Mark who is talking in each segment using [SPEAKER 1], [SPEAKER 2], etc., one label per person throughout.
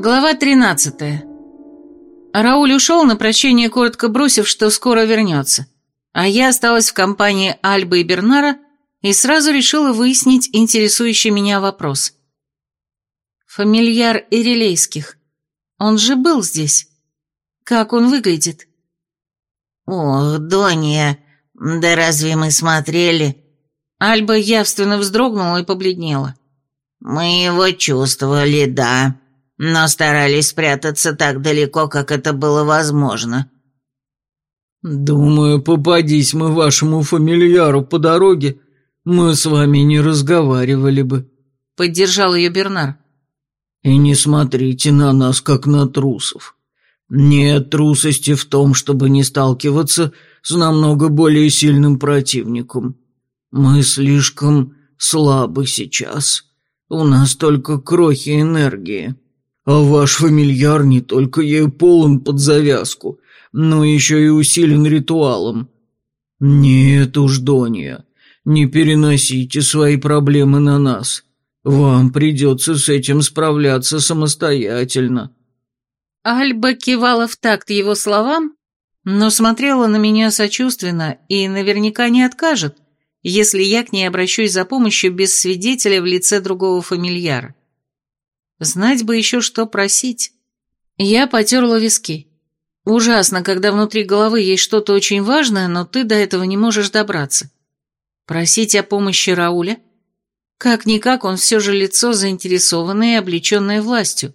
[SPEAKER 1] Глава 13. Рауль ушел на прощение, коротко бросив, что скоро вернется, а я осталась в компании Альбы и Бернара и сразу решила выяснить интересующий меня вопрос. Фамильяр Ирилейских. Он же был здесь. Как он выглядит?
[SPEAKER 2] «Ох, Донья, да разве мы смотрели?»
[SPEAKER 1] Альба явственно вздрогнула и побледнела.
[SPEAKER 2] «Мы его чувствовали, да, но старались спрятаться так далеко, как это было возможно».
[SPEAKER 3] «Думаю, попадись мы вашему фамильяру по дороге, мы с вами не разговаривали бы», —
[SPEAKER 1] поддержал ее Бернар.
[SPEAKER 3] «И не смотрите на нас, как на трусов. Нет трусости в том, чтобы не сталкиваться с намного более сильным противником. Мы слишком слабы сейчас». У нас только крохи энергии. А ваш фамильяр не только ею полон под завязку, но еще и усилен ритуалом. Нет уж, Донья, не переносите свои проблемы на нас. Вам придется с этим справляться самостоятельно».
[SPEAKER 1] Альба кивала в такт его словам, но смотрела на меня сочувственно и наверняка не откажет, если я к ней обращусь за помощью без свидетеля в лице другого фамильяра. Знать бы еще, что просить. Я потерла виски. Ужасно, когда внутри головы есть что-то очень важное, но ты до этого не можешь добраться. Просить о помощи Рауля? Как-никак он все же лицо заинтересованное и облеченное властью.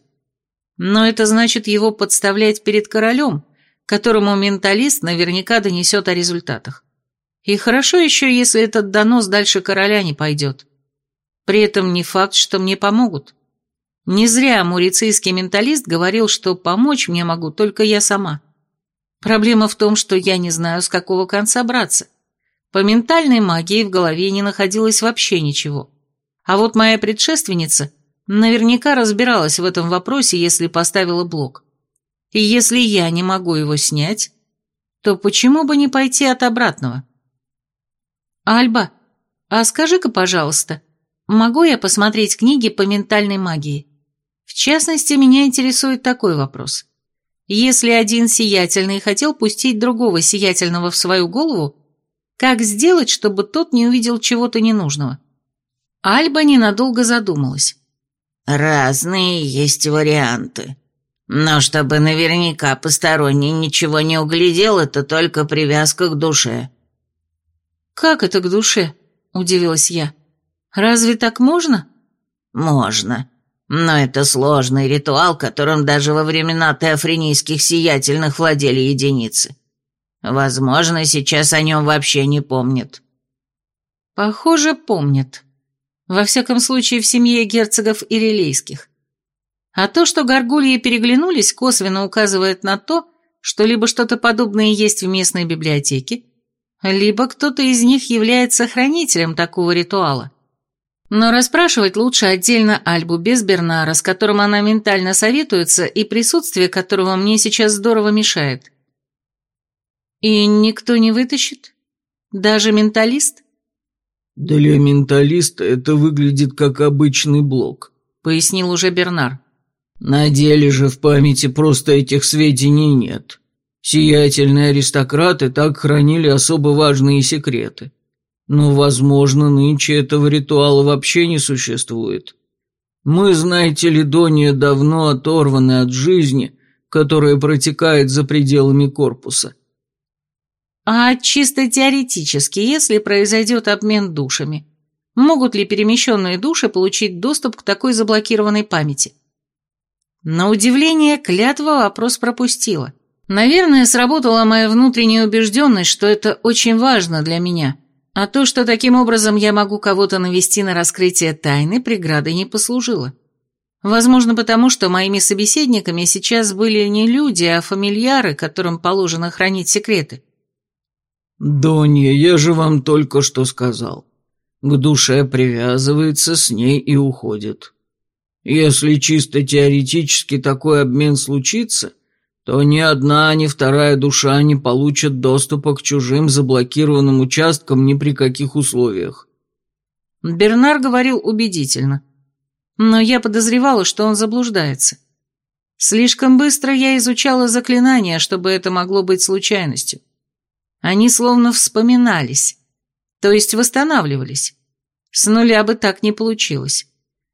[SPEAKER 1] Но это значит его подставлять перед королем, которому менталист наверняка донесет о результатах. И хорошо еще, если этот донос дальше короля не пойдет. При этом не факт, что мне помогут. Не зря мурицийский менталист говорил, что помочь мне могу только я сама. Проблема в том, что я не знаю, с какого конца браться. По ментальной магии в голове не находилось вообще ничего. А вот моя предшественница наверняка разбиралась в этом вопросе, если поставила блок. И если я не могу его снять, то почему бы не пойти от обратного? «Альба, а скажи-ка, пожалуйста, могу я посмотреть книги по ментальной магии? В частности, меня интересует такой вопрос. Если один сиятельный хотел пустить другого сиятельного в свою голову, как сделать, чтобы тот не увидел чего-то ненужного?» Альба ненадолго задумалась.
[SPEAKER 2] «Разные есть варианты. Но чтобы наверняка посторонний ничего не углядел, это только привязка к душе.
[SPEAKER 1] «Как это к душе?» – удивилась я. «Разве так можно?»
[SPEAKER 2] «Можно. Но это сложный ритуал, которым даже во времена теофренийских сиятельных владели единицы. Возможно, сейчас о нем вообще не помнят».
[SPEAKER 1] «Похоже, помнят. Во всяком случае, в семье герцогов Ирилейских. А то, что горгульи переглянулись, косвенно указывает на то, что либо что-то подобное есть в местной библиотеке, либо кто-то из них является хранителем такого ритуала. Но расспрашивать лучше отдельно Альбу без Бернара, с которым она ментально советуется, и присутствие которого мне сейчас здорово мешает. И никто не вытащит? Даже менталист?
[SPEAKER 3] Для менталиста это выглядит как обычный блок,
[SPEAKER 1] пояснил уже Бернар.
[SPEAKER 3] На деле же в памяти просто этих сведений нет. Сиятельные аристократы так хранили особо важные секреты. Но, возможно, нынче этого ритуала вообще не существует. Мы, знаете ли, Донья, давно оторваны от жизни, которая протекает за пределами корпуса.
[SPEAKER 1] А чисто теоретически, если произойдет обмен душами, могут ли перемещенные души получить доступ к такой заблокированной памяти? На удивление, клятва вопрос пропустила. Наверное, сработала моя внутренняя убежденность, что это очень важно для меня, а то, что таким образом я могу кого-то навести на раскрытие тайны, преградой не послужило. Возможно, потому что моими собеседниками сейчас были не люди, а фамильяры, которым положено хранить секреты.
[SPEAKER 3] «Донья, я же вам только что сказал. К душе привязывается, с ней и уходит. Если чисто теоретически такой обмен случится, то ни одна, ни вторая душа не получат доступа к чужим заблокированным участкам ни при каких условиях.
[SPEAKER 1] Бернар говорил убедительно. Но я подозревала, что он заблуждается. Слишком быстро я изучала заклинания, чтобы это могло быть случайностью. Они словно вспоминались, то есть восстанавливались. С нуля бы так не получилось.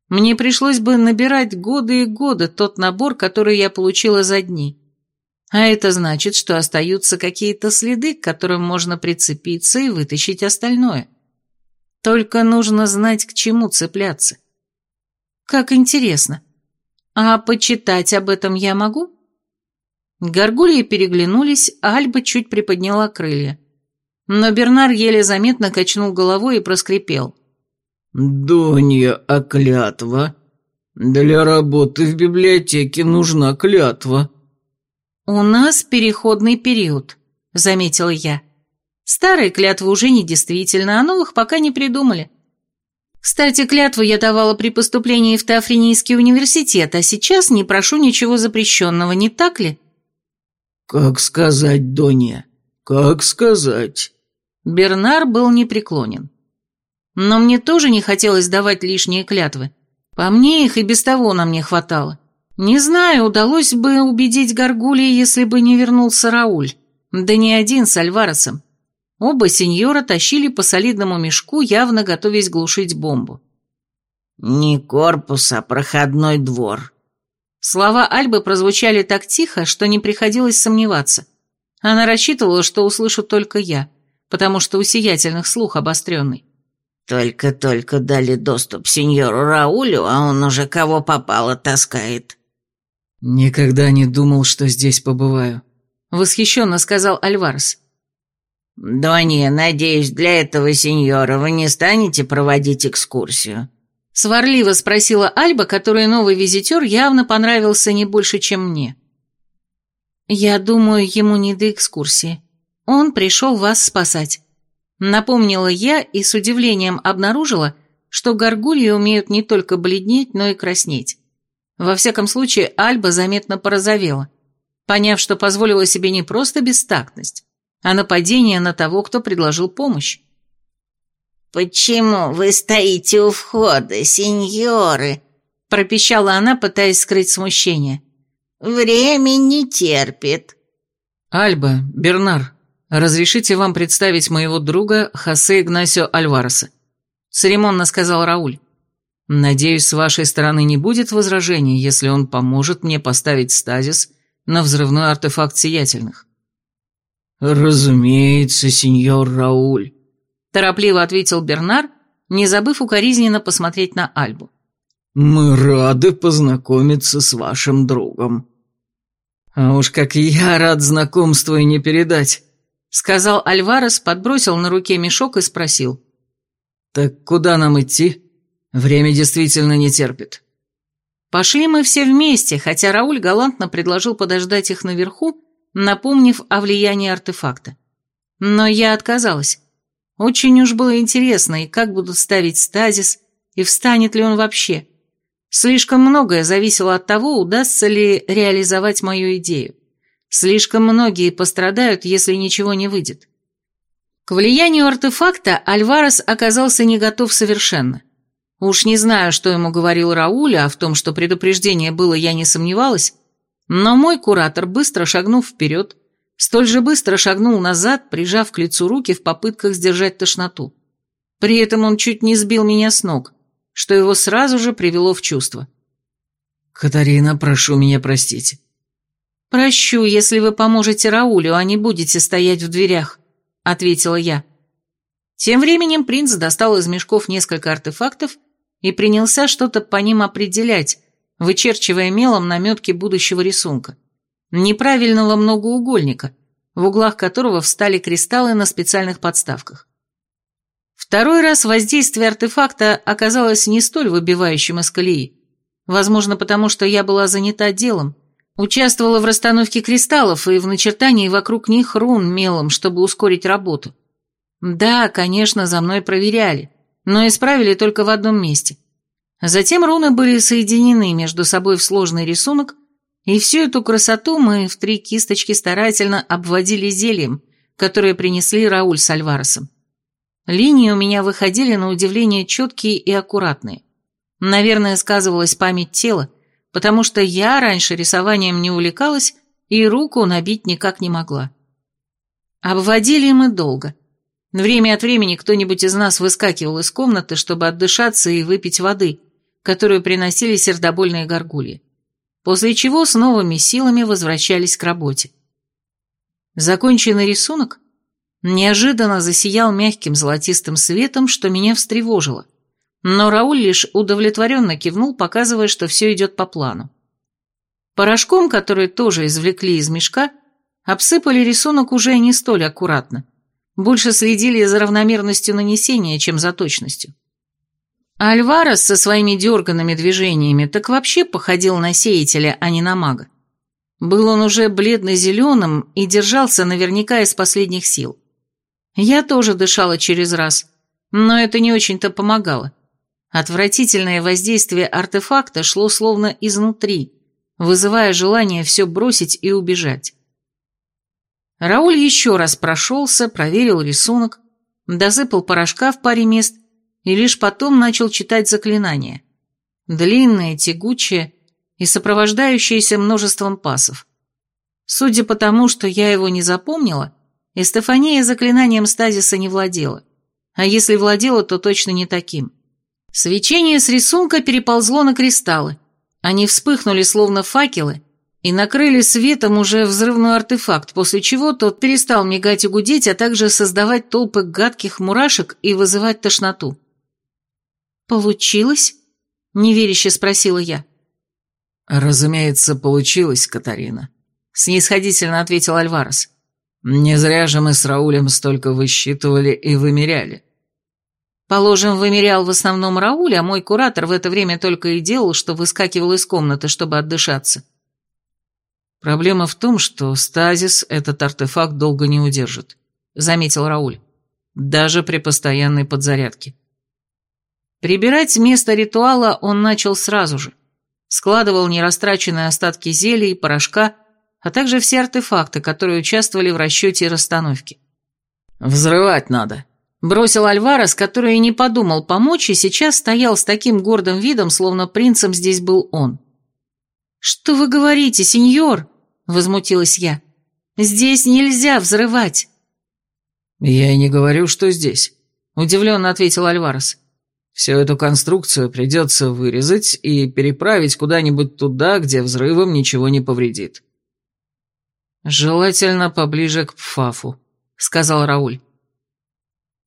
[SPEAKER 1] Мне пришлось бы набирать годы и годы тот набор, который я получила за дни. А это значит, что остаются какие-то следы, к которым можно прицепиться и вытащить остальное. Только нужно знать, к чему цепляться. Как интересно. А почитать об этом я могу? Горгульи переглянулись, а Альба чуть приподняла крылья. Но Бернар еле заметно качнул головой и проскрипел.
[SPEAKER 3] «Донья, а клятва? Для работы в библиотеке нужна клятва».
[SPEAKER 1] «У нас переходный период», — заметила я. «Старые клятвы уже не действительно, а новых пока не придумали. Кстати, клятву я давала при поступлении в Теофренийский университет, а сейчас не прошу ничего запрещенного, не так ли?»
[SPEAKER 3] «Как сказать, Донья, как сказать?»
[SPEAKER 1] Бернар был непреклонен. Но мне тоже не хотелось давать лишние клятвы. По мне их и без того нам не хватало. Не знаю, удалось бы убедить Гаргулии, если бы не вернулся Рауль. Да не один с Альваресом. Оба сеньора тащили по солидному мешку, явно готовясь глушить бомбу.
[SPEAKER 2] «Не корпус, а проходной двор».
[SPEAKER 1] Слова Альбы прозвучали так тихо, что не приходилось сомневаться. Она рассчитывала, что услышу только я, потому что у сиятельных слух обостренный.
[SPEAKER 2] Только-только дали доступ сеньору Раулю, а он уже кого попало таскает.
[SPEAKER 3] Никогда не думал, что здесь побываю.
[SPEAKER 1] Восхищенно сказал Альварес.
[SPEAKER 2] «Донья, надеюсь, для этого сеньора вы не станете проводить экскурсию?»
[SPEAKER 1] Сварливо спросила Альба, которой новый визитер явно понравился не больше, чем мне. «Я думаю, ему не до экскурсии. Он пришел вас спасать. Напомнила я и с удивлением обнаружила, что горгульи умеют не только бледнеть, но и краснеть. Во всяком случае, Альба заметно порозовела, поняв, что позволила себе не просто бестактность, а нападение на того, кто предложил помощь.
[SPEAKER 2] «Почему вы стоите у входа, сеньоры?» пропищала она, пытаясь скрыть смущение. «Время не терпит».
[SPEAKER 3] «Альба, Бернар, «Разрешите вам представить моего друга Хосе Игнасио Альвареса», — церемонно сказал Рауль. «Надеюсь, с вашей стороны не будет возражений, если он поможет мне поставить стазис на взрывной артефакт сиятельных». «Разумеется, сеньор Рауль», — торопливо ответил Бернар, не забыв укоризненно посмотреть на Альбу. «Мы рады познакомиться с вашим другом». «А уж как я рад знакомству и не передать», сказал Альварес, подбросил на руке мешок и спросил. «Так куда нам идти? Время действительно не терпит».
[SPEAKER 1] Пошли мы все вместе, хотя Рауль галантно предложил подождать их наверху, напомнив о влиянии артефакта. Но я отказалась. Очень уж было интересно, и как будут ставить стазис, и встанет ли он вообще. Слишком многое зависело от того, удастся ли реализовать мою идею. Слишком многие пострадают, если ничего не выйдет. К влиянию артефакта Альварес оказался не готов совершенно. Уж не знаю, что ему говорил Рауль, а в том, что предупреждение было, я не сомневалась, но мой куратор, быстро шагнув вперед, столь же быстро шагнул назад, прижав к лицу руки в попытках сдержать тошноту. При этом он чуть не сбил меня с ног, что его сразу же привело в чувство.
[SPEAKER 3] «Катарина, прошу меня простить.
[SPEAKER 1] «Прощу, если вы поможете Раулю, а не будете стоять в дверях», — ответила я. Тем временем принц достал из мешков несколько артефактов и принялся что-то по ним определять, вычерчивая мелом наметки будущего рисунка. Неправильного многоугольника, в углах которого встали кристаллы на специальных подставках. Второй раз воздействие артефакта оказалось не столь выбивающим из колеи. Возможно, потому что я была занята делом, Участвовала в расстановке кристаллов и в начертании вокруг них рун мелом, чтобы ускорить работу. Да, конечно, за мной проверяли, но исправили только в одном месте. Затем руны были соединены между собой в сложный рисунок, и всю эту красоту мы в три кисточки старательно обводили зельем, которое принесли Рауль с Альваресом. Линии у меня выходили на удивление четкие и аккуратные. Наверное, сказывалась память тела, потому что я раньше рисованием не увлекалась и руку набить никак не могла. Обводили мы долго. Время от времени кто-нибудь из нас выскакивал из комнаты, чтобы отдышаться и выпить воды, которую приносили сердобольные горгульи. После чего с новыми силами возвращались к работе. Законченный рисунок неожиданно засиял мягким золотистым светом, что меня встревожило. Но Рауль лишь удовлетворенно кивнул, показывая, что все идет по плану. Порошком, который тоже извлекли из мешка, обсыпали рисунок уже не столь аккуратно. Больше следили за равномерностью нанесения, чем за точностью. А Альварес со своими дерганными движениями так вообще походил на сеятеля, а не на мага. Был он уже бледно-зеленым и держался наверняка из последних сил. Я тоже дышала через раз, но это не очень-то помогало. Отвратительное воздействие артефакта шло словно изнутри, вызывая желание все бросить и убежать. Рауль еще раз прошелся, проверил рисунок, досыпал порошка в паре мест и лишь потом начал читать заклинание. Длинное, тягучее и сопровождающееся множеством пасов. Судя по тому, что я его не запомнила, Эстефания заклинанием стазиса не владела, а если владела, то точно не таким. Свечение с рисунка переползло на кристаллы. Они вспыхнули, словно факелы, и накрыли светом уже взрывной артефакт, после чего тот перестал мигать и гудеть, а также создавать толпы гадких мурашек и вызывать тошноту. «Получилось?» — неверяще спросила я.
[SPEAKER 3] «Разумеется, получилось, Катарина», — снисходительно ответил Альварес. «Не зря же мы с Раулем столько высчитывали и вымеряли.
[SPEAKER 1] Положим, вымерял в основном Рауль, а мой куратор в это время только и делал, что выскакивал из комнаты, чтобы отдышаться.
[SPEAKER 3] Проблема в том, что стазис этот артефакт долго не удержит, заметил Рауль. Даже при постоянной подзарядке.
[SPEAKER 1] Прибирать место ритуала он начал сразу же. Складывал нерастраченные остатки зелий порошка, а также все артефакты, которые участвовали в расчете и расстановке.
[SPEAKER 3] «Взрывать надо»,
[SPEAKER 1] Бросил Альварес, который и не подумал помочь, и сейчас стоял с таким гордым видом, словно принцем здесь был он. «Что вы говорите, сеньор?» — возмутилась я. «Здесь нельзя взрывать».
[SPEAKER 3] «Я и не говорю, что здесь», — удивленно ответил Альварес. «Всю эту конструкцию придется вырезать и переправить куда-нибудь туда, где взрывом ничего не повредит». «Желательно поближе к Пфафу», — сказал Рауль.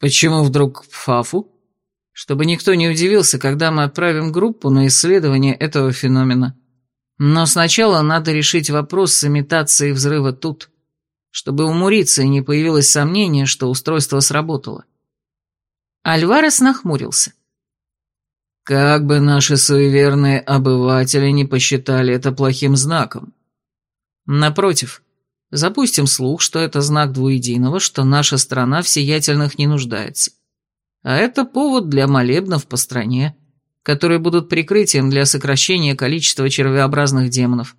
[SPEAKER 3] Почему вдруг Пфафу? Чтобы никто не удивился, когда мы отправим группу на исследование этого феномена. Но сначала надо решить вопрос с имитацией взрыва тут, чтобы у Мурицы не появилось сомнение, что устройство сработало. Альварес нахмурился. Как бы наши суеверные обыватели не посчитали это плохим знаком. Напротив, Запустим слух, что это знак двуединого, что наша страна в сиятельных не нуждается. А это повод для молебнов по стране, которые будут прикрытием для сокращения количества червеобразных демонов.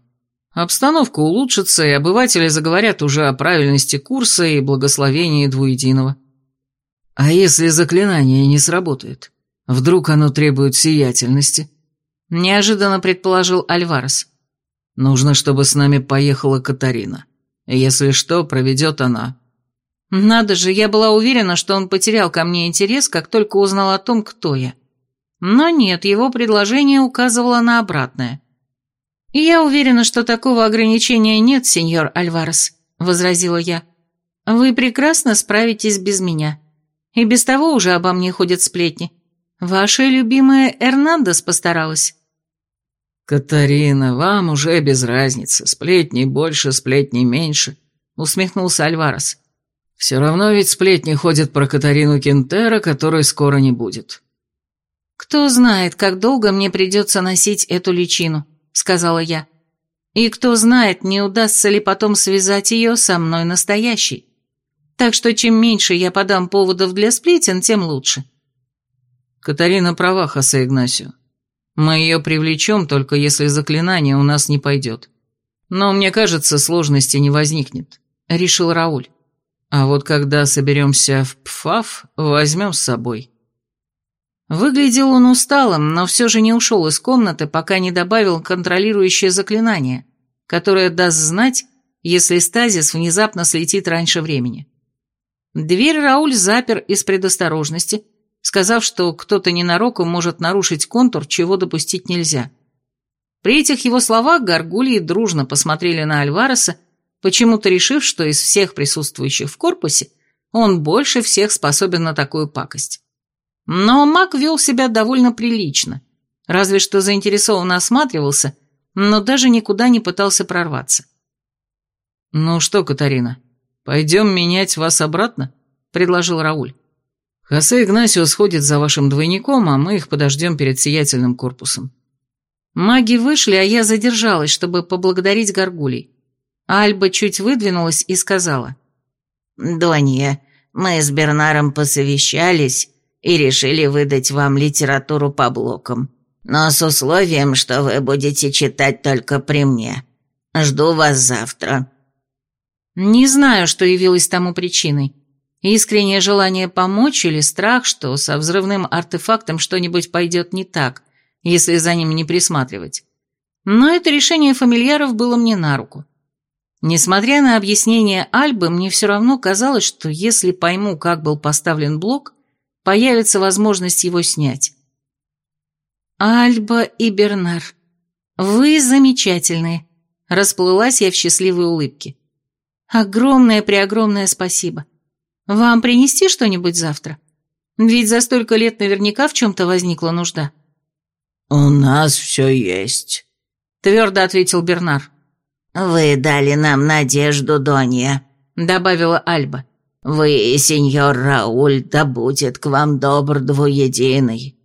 [SPEAKER 3] Обстановка улучшится, и обыватели заговорят уже о правильности курса и благословении двуединого. А если заклинание не сработает? Вдруг оно требует сиятельности? Неожиданно предположил Альварес. Нужно, чтобы с нами поехала Катарина. Если что, проведет она». Надо же, я была уверена, что он потерял ко мне интерес, как только узнал о том, кто я. Но нет, его предложение указывало на обратное. «И я уверена, что такого ограничения нет, сеньор Альварес», — возразила я. «Вы прекрасно справитесь без меня. И без того уже обо мне ходят сплетни. Ваша любимая Эрнандес постаралась». «Катарина, вам уже без разницы, сплетни больше, сплетни меньше», — усмехнулся Альварес. «Все равно ведь сплетни ходят про Катарину Кентера, которой скоро не будет».
[SPEAKER 1] «Кто знает, как долго мне придется носить эту личину», — сказала я. «И кто знает, не удастся ли потом связать ее со мной настоящей. Так что чем меньше я подам поводов для сплетен, тем лучше».
[SPEAKER 3] Катарина права, Хосе Игнасио. Мы ее привлечем, только если заклинание у нас не пойдет. Но мне кажется, сложности не возникнет», — решил Рауль. «А вот когда соберемся в ПФАФ, возьмем с собой».
[SPEAKER 1] Выглядел он усталым, но все же не ушел из комнаты, пока не добавил контролирующее заклинание, которое даст знать, если стазис внезапно слетит раньше времени. Дверь Рауль запер из предосторожности, сказав, что кто-то ненароком может нарушить контур, чего допустить нельзя. При этих его словах горгульи дружно посмотрели на Альвареса, почему-то решив, что из всех присутствующих в корпусе он больше всех способен на такую пакость. Но маг вел себя довольно прилично, разве что заинтересованно осматривался, но даже никуда не пытался прорваться.
[SPEAKER 3] «Ну что, Катарина, пойдем менять вас обратно?» – предложил Рауль. «Хосе Игнасио сходит за вашим двойником, а мы их подождем перед сиятельным корпусом».
[SPEAKER 1] Маги вышли, а я задержалась, чтобы поблагодарить горгулей. Альба чуть выдвинулась и сказала.
[SPEAKER 2] «Донья, мы с Бернаром посовещались и решили выдать вам литературу по блокам, но с условием, что вы будете читать только при мне. Жду вас завтра».
[SPEAKER 1] Не знаю, что явилось тому причиной. Искреннее желание помочь или страх, что со взрывным артефактом что-нибудь пойдет не так, если за ним не присматривать. Но это решение фамильяров было мне на руку. Несмотря на объяснение Альбы, мне все равно казалось, что если пойму, как был поставлен блок, появится возможность его снять. «Альба и Бернар, вы замечательные», — расплылась я в счастливой улыбке. Огромное-преогромное спасибо. Вам принести что-нибудь завтра? Ведь за столько лет наверняка в чем-то возникла нужда.
[SPEAKER 3] «У нас все есть», —
[SPEAKER 1] твердо ответил Бернар.
[SPEAKER 2] «Вы дали нам надежду, Донья», — добавила Альба. «Вы, сеньор Рауль, да будет к вам добр двуединый».